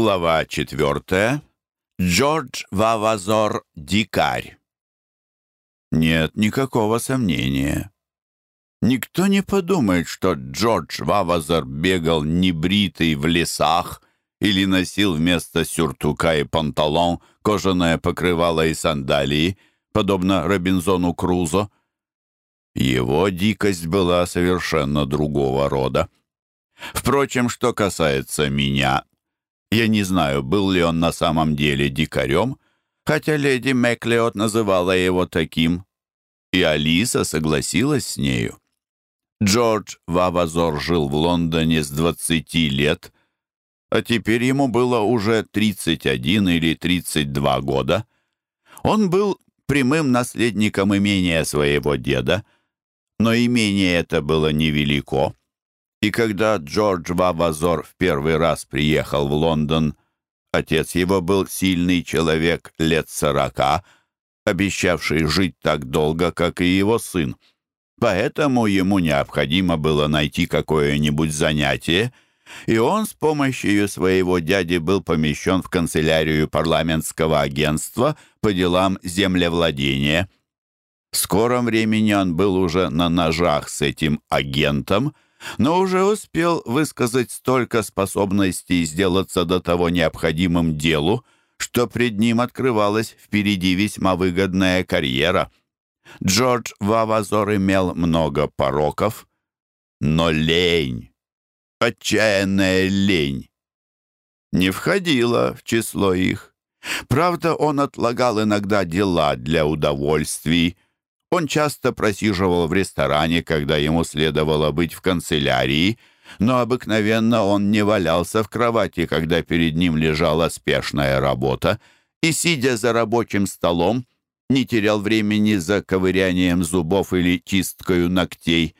Глава четвертая. Джордж Вавазор Дикарь. Нет никакого сомнения. Никто не подумает, что Джордж Вавазор бегал небритый в лесах или носил вместо сюртука и панталон кожаное покрывало и сандалии, подобно Робинзону Крузо. Его дикость была совершенно другого рода. Впрочем, что касается меня, я не знаю, был ли он на самом деле дикарем, хотя леди Мэклеод называла его таким, и Алиса согласилась с нею. Джордж Вавазор жил в Лондоне с 20 лет, а теперь ему было уже 31 или 32 года. Он был прямым наследником имения своего деда, но имение это было невелико, И когда Джордж Вавазор в первый раз приехал в Лондон, отец его был сильный человек лет сорока, обещавший жить так долго, как и его сын. Поэтому ему необходимо было найти какое-нибудь занятие, и он с помощью своего дяди был помещен в канцелярию парламентского агентства по делам землевладения. В скором времени он был уже на ножах с этим агентом — но уже успел высказать столько способностей сделаться до того необходимым делу, что пред ним открывалась впереди весьма выгодная карьера. Джордж Вавазор имел много пороков, но лень, отчаянная лень, не входила в число их. Правда, он отлагал иногда дела для удовольствий, Он часто просиживал в ресторане, когда ему следовало быть в канцелярии, но обыкновенно он не валялся в кровати, когда перед ним лежала спешная работа, и, сидя за рабочим столом, не терял времени за ковырянием зубов или чисткою ногтей.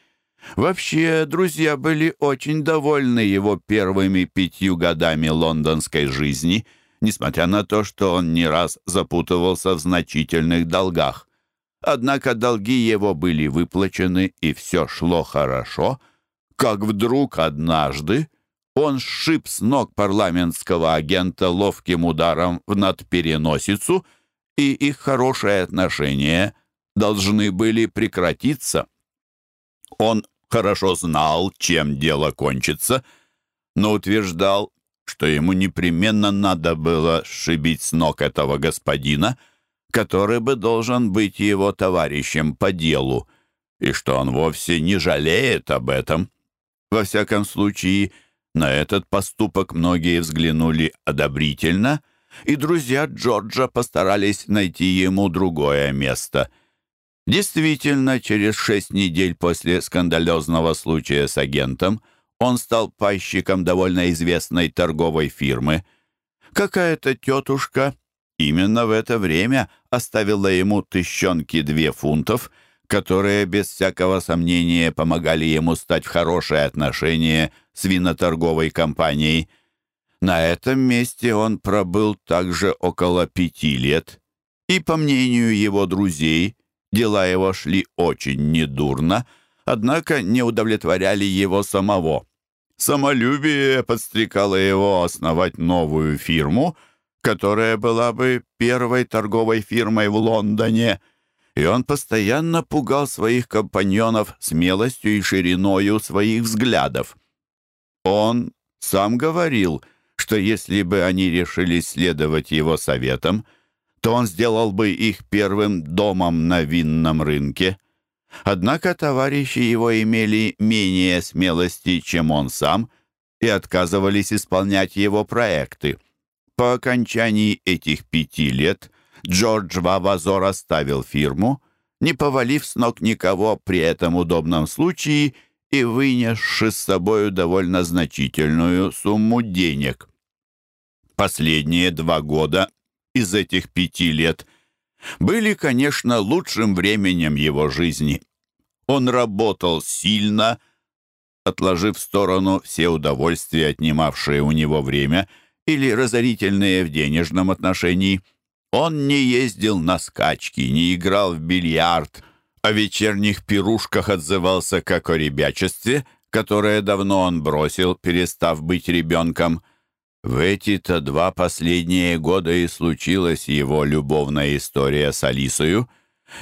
Вообще, друзья были очень довольны его первыми пятью годами лондонской жизни, несмотря на то, что он не раз запутывался в значительных долгах. Однако долги его были выплачены, и все шло хорошо, как вдруг однажды он сшиб с ног парламентского агента ловким ударом в надпереносицу, и их хорошие отношения должны были прекратиться. Он хорошо знал, чем дело кончится, но утверждал, что ему непременно надо было сшибить с ног этого господина — который бы должен быть его товарищем по делу, и что он вовсе не жалеет об этом. Во всяком случае, на этот поступок многие взглянули одобрительно, и друзья Джорджа постарались найти ему другое место. Действительно, через шесть недель после скандалезного случая с агентом он стал пайщиком довольно известной торговой фирмы. Какая-то тетушка Именно в это время оставила ему тыщенки две фунтов, которые без всякого сомнения помогали ему стать в хорошее отношение с виноторговой компанией. На этом месте он пробыл также около пяти лет, и, по мнению его друзей, дела его шли очень недурно, однако не удовлетворяли его самого. Самолюбие подстрекало его основать новую фирму — которая была бы первой торговой фирмой в Лондоне, и он постоянно пугал своих компаньонов смелостью и шириною своих взглядов. Он сам говорил, что если бы они решили следовать его советам, то он сделал бы их первым домом на винном рынке. Однако товарищи его имели менее смелости, чем он сам, и отказывались исполнять его проекты – по окончании этих пяти лет Джордж Вавазор оставил фирму, не повалив с ног никого при этом удобном случае и вынесши с собою довольно значительную сумму денег. Последние два года из этих пяти лет были, конечно, лучшим временем его жизни. Он работал сильно, отложив в сторону все удовольствия, отнимавшие у него время – или разорительные в денежном отношении. Он не ездил на скачки, не играл в бильярд, о а вечерних пирушках отзывался как о ребячестве, которое давно он бросил, перестав быть ребенком. В эти-то два последние года и случилась его любовная история с Алисою,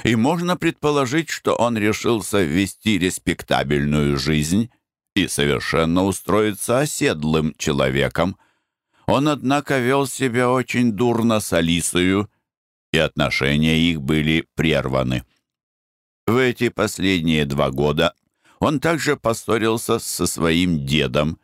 и можно предположить, что он решился вести респектабельную жизнь и совершенно устроиться оседлым человеком — он, однако, вел себя очень дурно с Алисою, и отношения их были прерваны. В эти последние два года он также поссорился со своим дедом.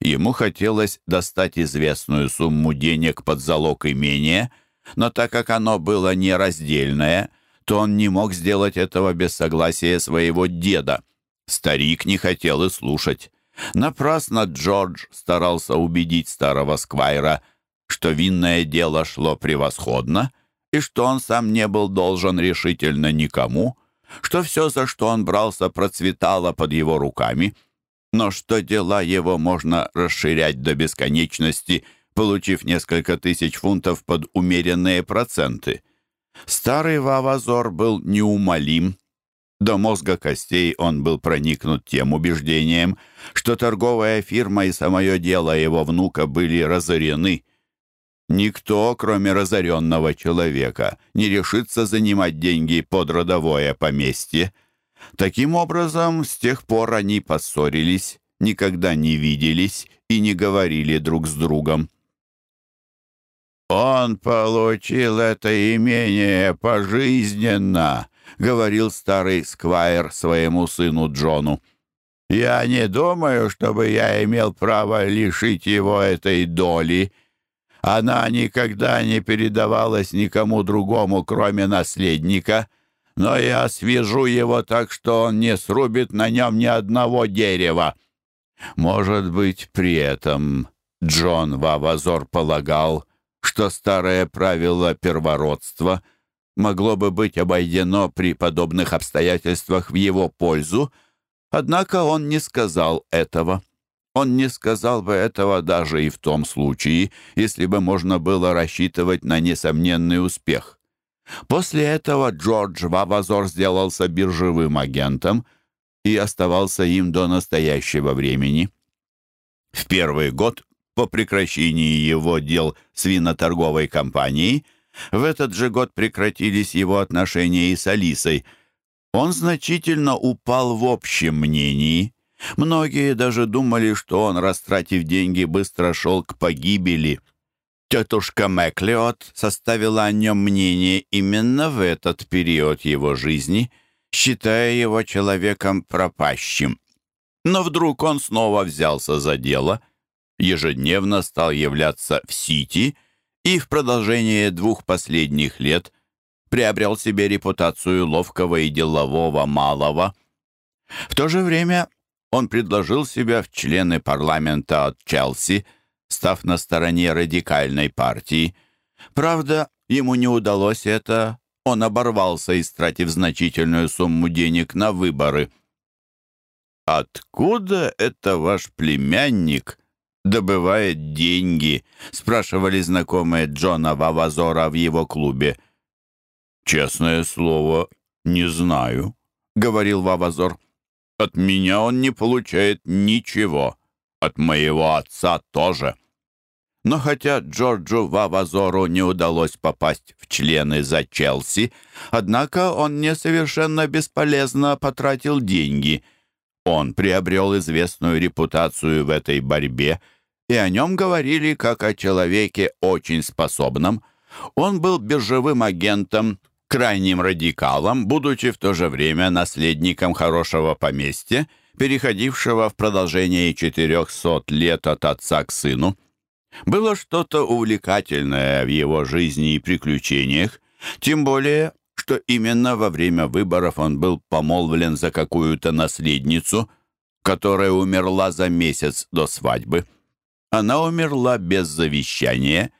Ему хотелось достать известную сумму денег под залог имения, но так как оно было нераздельное, то он не мог сделать этого без согласия своего деда. Старик не хотел и слушать. Напрасно Джордж старался убедить старого сквайра, что винное дело шло превосходно и что он сам не был должен решительно никому, что все, за что он брался, процветало под его руками, но что дела его можно расширять до бесконечности, получив несколько тысяч фунтов под умеренные проценты. Старый Вавазор был неумолим, До мозга костей он был проникнут тем убеждением, что торговая фирма и самое дело его внука были разорены — Никто, кроме разоренного человека, не решится занимать деньги под родовое поместье. Таким образом, с тех пор они поссорились, никогда не виделись и не говорили друг с другом. «Он получил это имение пожизненно», — говорил старый сквайр своему сыну Джону. «Я не думаю, чтобы я имел право лишить его этой доли. Она никогда не передавалась никому другому, кроме наследника, но я свяжу его так, что он не срубит на нем ни одного дерева». Может быть, при этом Джон Вавазор полагал, что старое правило первородства — могло бы быть обойдено при подобных обстоятельствах в его пользу, однако он не сказал этого. Он не сказал бы этого даже и в том случае, если бы можно было рассчитывать на несомненный успех. После этого Джордж Вавазор сделался биржевым агентом и оставался им до настоящего времени. В первый год по прекращении его дел с виноторговой компанией. компанией в этот же год прекратились его отношения и с Алисой. Он значительно упал в общем мнении – Многие даже думали, что он, растратив деньги, быстро шел к погибели. Тетушка Мэклиот составила о нем мнение именно в этот период его жизни, считая его человеком пропащим. Но вдруг он снова взялся за дело, ежедневно стал являться в Сити и в продолжение двух последних лет приобрел себе репутацию ловкого и делового малого. В то же время он предложил себя в члены парламента от Челси, став на стороне радикальной партии. Правда, ему не удалось это, он оборвался, истратив значительную сумму денег на выборы. «Откуда это ваш племянник?» добывает деньги?» — спрашивали знакомые Джона Вавазора в его клубе. «Честное слово, не знаю», — говорил Вавазор. От меня он не получает ничего. От моего отца тоже. Но хотя Джорджу Вавазору не удалось попасть в члены за Челси, однако он не совершенно бесполезно потратил деньги. Он приобрел известную репутацию в этой борьбе, и о нем говорили как о человеке очень способном. Он был биржевым агентом, крайним радикалом, будучи в то же время наследником хорошего поместья, переходившего в продолжение 400 лет от отца к сыну. Было что-то увлекательное в его жизни и приключениях, тем более, что именно во время выборов он был помолвлен за какую-то наследницу, которая умерла за месяц до свадьбы она умерла без завещания,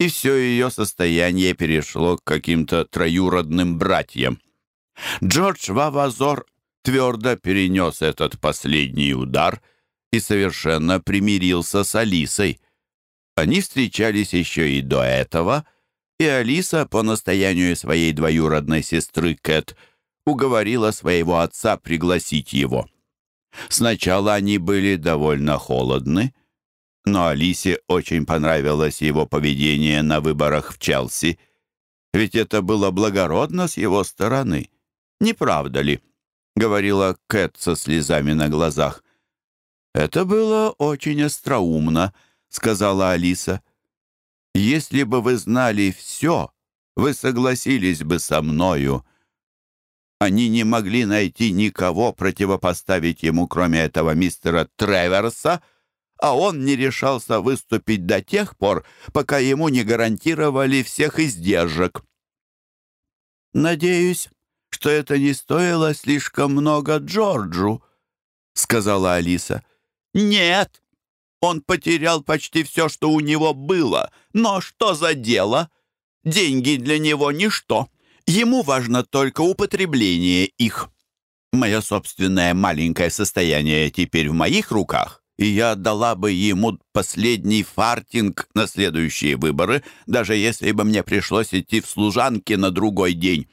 и все ее состояние перешло к каким-то троюродным братьям. Джордж Вавазор твердо перенес этот последний удар и совершенно примирился с Алисой. Они встречались еще и до этого, и Алиса, по настоянию своей двоюродной сестры Кэт, уговорила своего отца пригласить его. Сначала они были довольно холодны, но Алисе очень понравилось его поведение на выборах в Челси. Ведь это было благородно с его стороны. Не правда ли? Говорила Кэт со слезами на глазах. «Это было очень остроумно», — сказала Алиса. «Если бы вы знали все, вы согласились бы со мною». Они не могли найти никого противопоставить ему, кроме этого мистера Треверса — а он не решался выступить до тех пор, пока ему не гарантировали всех издержек. «Надеюсь, что это не стоило слишком много Джорджу», — сказала Алиса. «Нет, он потерял почти все, что у него было. Но что за дело? Деньги для него ничто. Ему важно только употребление их. Мое собственное маленькое состояние теперь в моих руках. и я отдала бы ему последний фартинг на следующие выборы, даже если бы мне пришлось идти в служанке на другой день.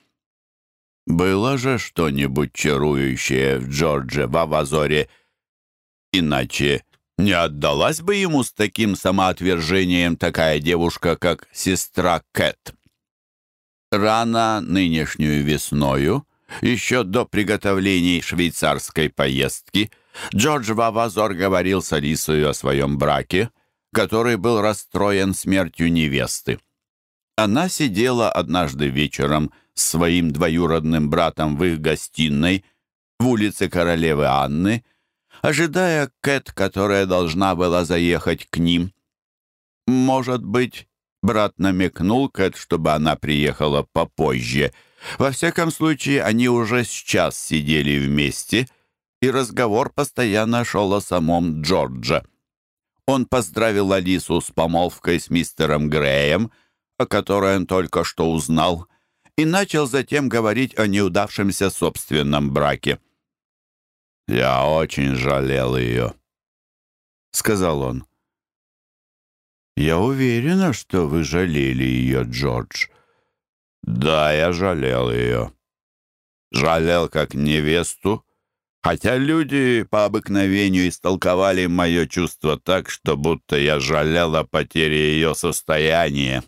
Было же что-нибудь чарующее в Джордже Вавазоре. Иначе не отдалась бы ему Джордж Вава зорго говорил с Алисой о своем браке, который был расстроен смертью невесты. Она сидела однажды вечером с своим двоюродным братом в их гостиной в улице королевы Анны, ожидая Кэт, которая должна была заехать к ним. Может быть, брат намекнул Кэт, чтобы она приехала попозже. Во всяком случае, они уже сейчас сидели вместе — и разговор постоянно шел о самом Джордже. Он поздравил Алису с помолвкой с мистером Греем, о которой он только что узнал, и начал затем говорить о неудавшемся собственном браке. «Я очень жалел ее», — сказал он. «Я уверена, что вы жалели ее, Джордж». «Да, я жалел ее. Жалел как невесту, Хотя люди по обыкновению истолковали мое чувство так, что будто я жалел о потере ее состояния.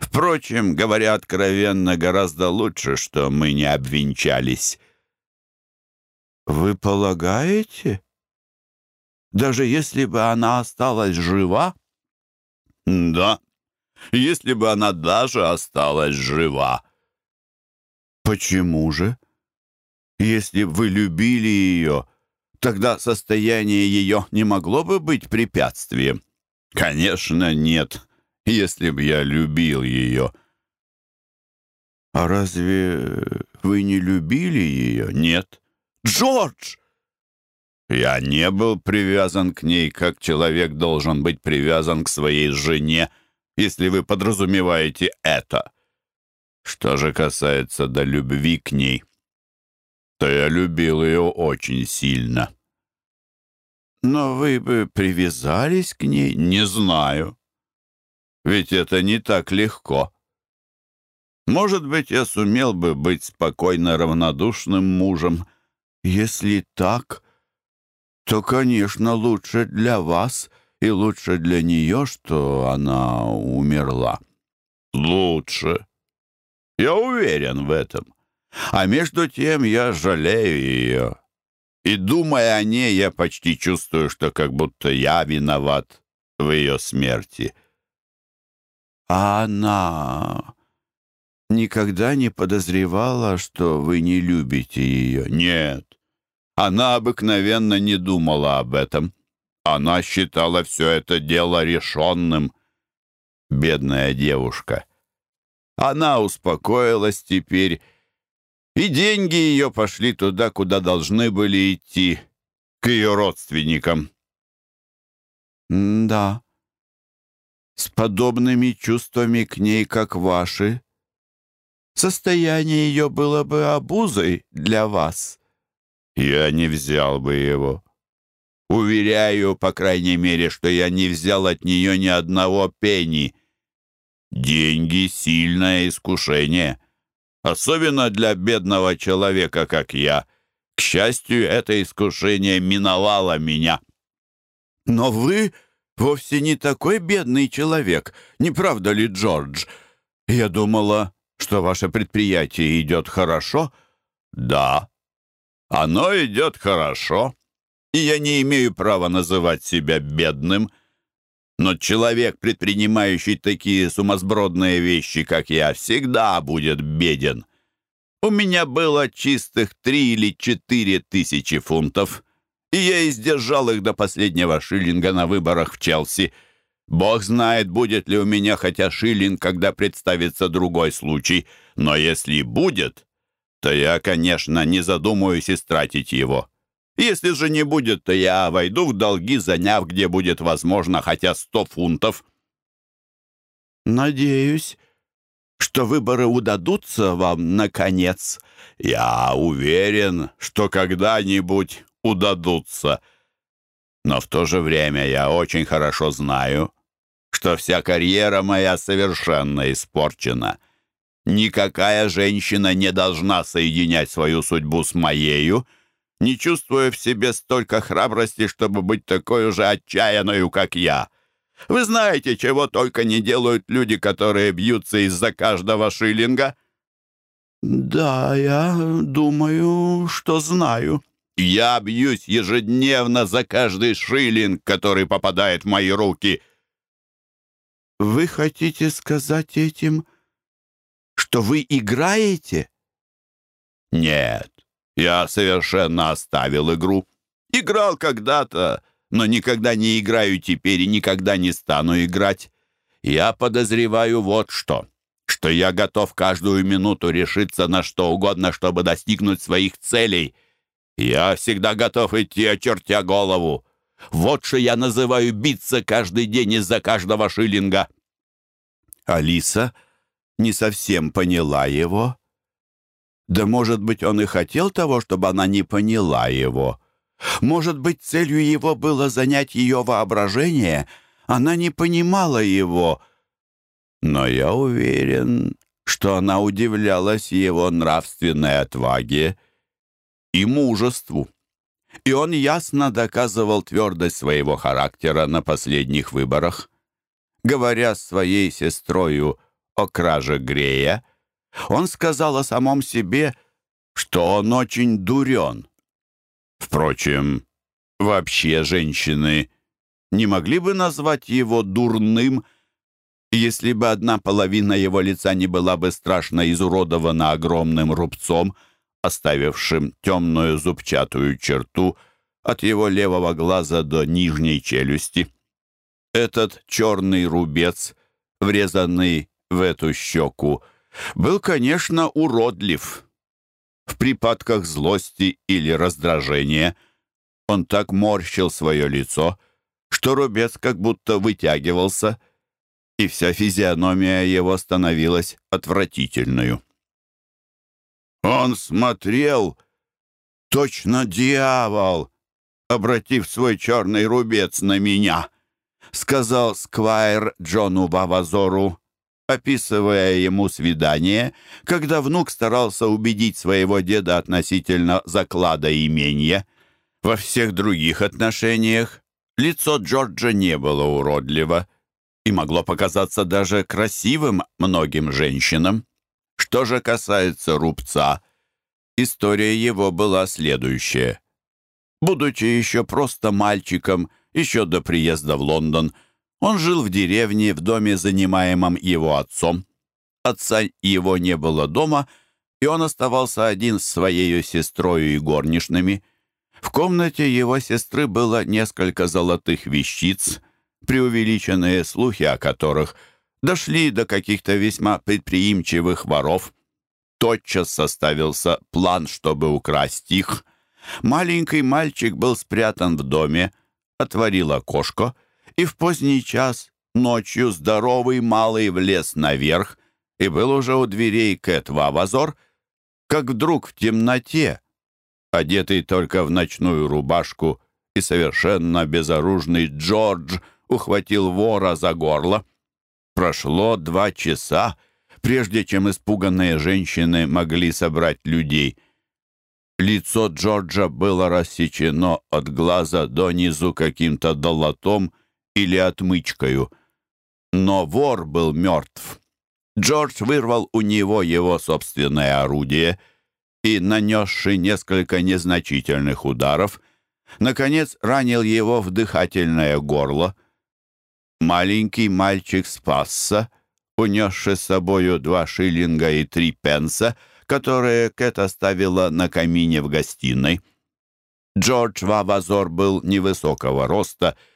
Впрочем, говоря откровенно, гораздо лучше, что мы не обвенчались. «Вы полагаете? Даже если бы она осталась жива?» «Да, если бы она даже осталась жива». «Почему же?» Если вы любили ее, тогда состояние ее не могло бы быть препятствием. Конечно, нет, если бы я любил ее. А разве вы не любили ее? Нет. Джордж! Я не был привязан к ней, как человек должен быть привязан к своей жене, если вы подразумеваете это. Что же касается до любви к ней, — то я любил ее очень сильно». «Но вы бы привязались к ней?» «Не знаю. Ведь это не так легко. Может быть, я сумел бы быть спокойно равнодушным мужем. Если так, то, конечно, лучше для вас и лучше для нее, что она умерла. Лучше. Я уверен в этом. А между тем я жалею ее. И, думая о ней, я почти чувствую, что как будто я виноват в ее смерти. А она никогда не подозревала, что вы не любите ее? Нет. Она обыкновенно не думала об этом. Она считала все это дело решенным. Бедная девушка. Она успокоилась теперь, и деньги ее пошли туда, куда должны были особенно для бедного человека, как я. К счастью, это искушение миновало меня. Но вы вовсе не такой бедный человек, не правда ли, Джордж? Я думала, что ваше предприятие идет хорошо. Да, оно идет хорошо, и я не имею права называть себя бедным — но человек, предпринимающий такие сумасбродные вещи, как я, всегда будет беден. У меня было чистых три или четыре тысячи фунтов, и я издержал их до последнего шиллинга на выборах в Челси. Бог знает, будет ли у меня хотя шиллинг, когда представится другой случай, но если будет, то я, конечно, не задумаюсь истратить его». Если же не будет, то я войду в долги, заняв, где будет возможно, хотя сто фунтов». «Надеюсь, что выборы удадутся вам, наконец. Я уверен, что когда-нибудь удадутся. Но в то же время я очень хорошо знаю, что вся карьера моя совершенно испорчена. Никакая женщина не должна соединять свою судьбу с моею — не чувствуя в себе столько храбрости, чтобы быть такой же отчаянной, как я. Вы знаете, чего только не делают люди, которые бьются из-за каждого шиллинга?» «Да, я думаю, что знаю». «Я бьюсь ежедневно за каждый шиллинг, который попадает в мои руки». «Вы хотите сказать этим, что вы играете?» «Нет, я совершенно оставил игру. Играл когда-то, но никогда не играю теперь и никогда не стану играть. Я подозреваю вот что, что я готов каждую минуту решиться на что угодно, чтобы достигнуть своих целей. Я всегда готов идти, очертя голову. Вот что я называю биться каждый день из-за каждого шиллинга». Алиса не совсем поняла его, да, может быть, он и хотел того, чтобы она не поняла его. Может быть, целью его было занять ее воображение. Она не понимала его. Но я уверен, что она удивлялась его нравственной отваге и мужеству. И он ясно доказывал твердость своего характера на последних выборах. Говоря своей сестрою о краже Грея, он сказал о самом себе, что он очень дурен. Впрочем, вообще женщины не могли бы назвать его дурным, если бы одна половина его лица не была бы страшно изуродована огромным рубцом, оставившим темную зубчатую черту от его левого глаза до нижней челюсти. Этот черный рубец, врезанный в эту щеку, — был, конечно, уродлив. В припадках злости или раздражения он так морщил свое лицо, что рубец как будто вытягивался, и вся физиономия его становилась отвратительную. Он смотрел, точно дьявол, обратив свой черный рубец на меня, сказал сквайр Джону Бавазору, описывая ему свидание, когда внук старался убедить своего деда относительно заклада имения. Во всех других отношениях лицо Джорджа не было уродливо и могло показаться даже красивым многим женщинам. Что же касается рубца, история его была следующая. Будучи еще просто мальчиком, еще до приезда в Лондон, Он жил в деревне, в доме, занимаемом его отцом. Отца его не было дома, и он оставался один с своей сестрой и горничными. В комнате его сестры было несколько золотых вещиц, преувеличенные слухи о которых дошли до каких-то весьма предприимчивых воров. Тотчас составился план, чтобы украсть их. Маленький мальчик был спрятан в доме, отворил окошко. И в поздний час ночью здоровый малый влез наверх и был уже у дверей Кэт Вавазор, как вдруг в темноте, одетый только в ночную рубашку и совершенно безоружный Джордж ухватил вора за горло. Прошло два часа, прежде чем испуганные женщины могли собрать людей. Лицо Джорджа было рассечено от глаза до низу каким-то долотом — или отмычкою. Но вор был мертв. Джордж вырвал у него его собственное орудие и, нанесший несколько незначительных ударов, наконец ранил его в дыхательное горло. Маленький мальчик спасся, унесший с собою два шиллинга и три пенса, которые Кэт оставила на камине в гостиной. Джордж Вавазор был невысокого роста —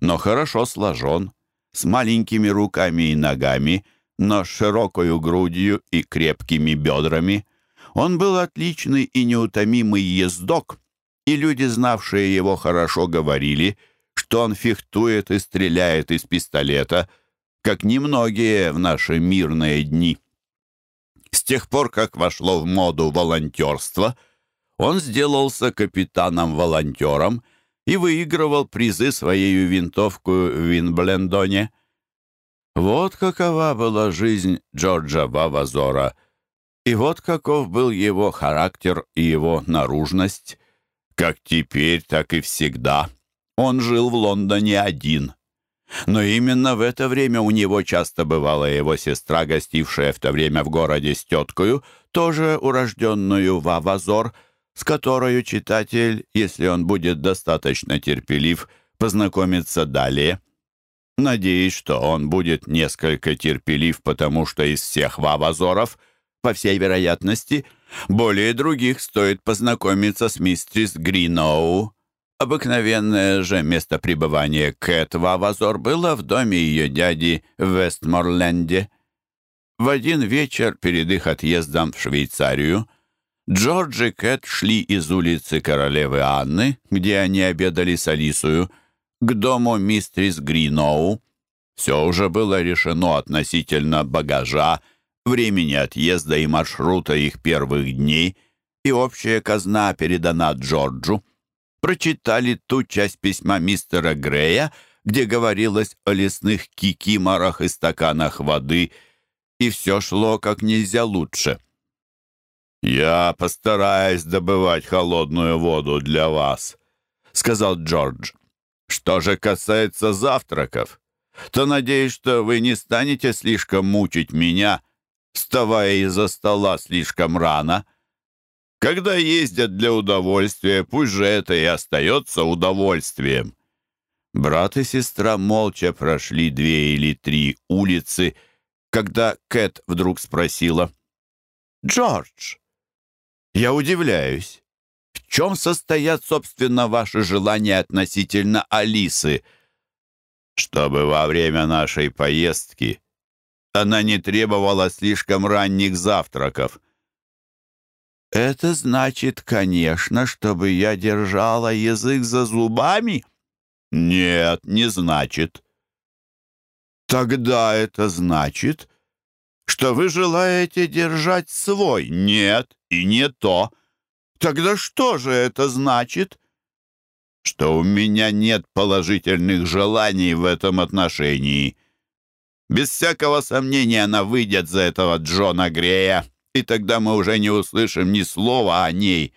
но хорошо сложен, с маленькими руками и ногами, но с широкою грудью и крепкими бедрами. Он был отличный и неутомимый ездок, и люди, знавшие его хорошо, говорили, что он фехтует и стреляет из пистолета, как немногие в наши мирные дни. С тех пор, как вошло в моду волонтерство, он сделался капитаном-волонтером — и выигрывал призы своей винтовку в Винблендоне. Вот какова была жизнь Джорджа Вавазора, и вот каков был его характер и его наружность. Как теперь, так и всегда. Он жил в Лондоне один. Но именно в это время у него часто бывала его сестра, гостившая в то время в городе с теткою, тоже урожденную Вавазор, Азор, с которую читатель, если он будет достаточно терпелив, познакомится далее. Надеюсь, что он будет несколько терпелив, потому что из всех вавазоров, по всей вероятности, более других стоит познакомиться с мистерс Гриноу. Обыкновенное же место пребывания Кэт Вавазор было в доме ее дяди в Вестморленде. В один вечер перед их отъездом в Швейцарию Джорджик шли из улицы королевы Анны, где они обедали с Алисою, к дому мистрис Гриноу. Все уже было решено относительно багажа, времени отъезда и маршрута их первых дней, и общая казна передана Джорджу. Прочитали ту часть письма мистера Грея, где говорилось о лесных кикиморах и стаканах воды, и все шло как нельзя лучше. Я постараюсь добывать холодную воду для вас», — сказал Джордж. «Что же касается завтраков, то надеюсь, что вы не станете слишком мучить меня, вставая из-за стола слишком рано. Когда ездят для удовольствия, пусть же это и остается удовольствием». Брат и сестра молча прошли две или три улицы, когда Кэт вдруг спросила. «Джордж, я удивляюсь. В чем состоят, собственно, ваши желания относительно Алисы? Чтобы во время нашей поездки она не требовала слишком ранних завтраков. Это значит, конечно, чтобы я держала язык за зубами? Нет, не значит. Тогда это значит, что вы желаете держать свой? Нет, и не то. Тогда что же это значит? Что у меня нет положительных желаний в этом отношении. Без всякого сомнения она выйдет за этого Джона Грея, и тогда мы уже не услышим ни слова о ней.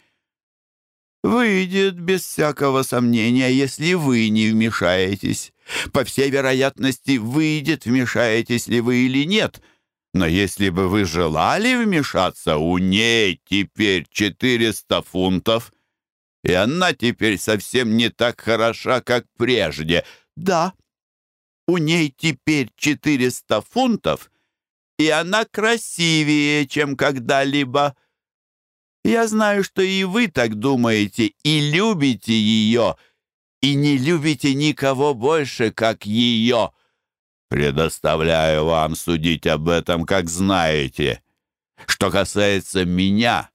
Выйдет без всякого сомнения, если вы не вмешаетесь. По всей вероятности, выйдет, вмешаетесь ли вы или нет — но если бы вы желали вмешаться, у ней теперь 400 фунтов, и она теперь совсем не так хороша, как прежде. Да, у ней теперь 400 фунтов, и она красивее, чем когда-либо. Я знаю, что предоставляю вам судить об этом, как знаете. Что касается меня,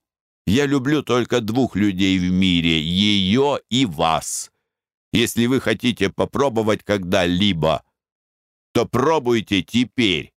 я люблю только двух людей в мире, ее и вас. Если вы хотите попробовать когда-либо, то пробуйте теперь.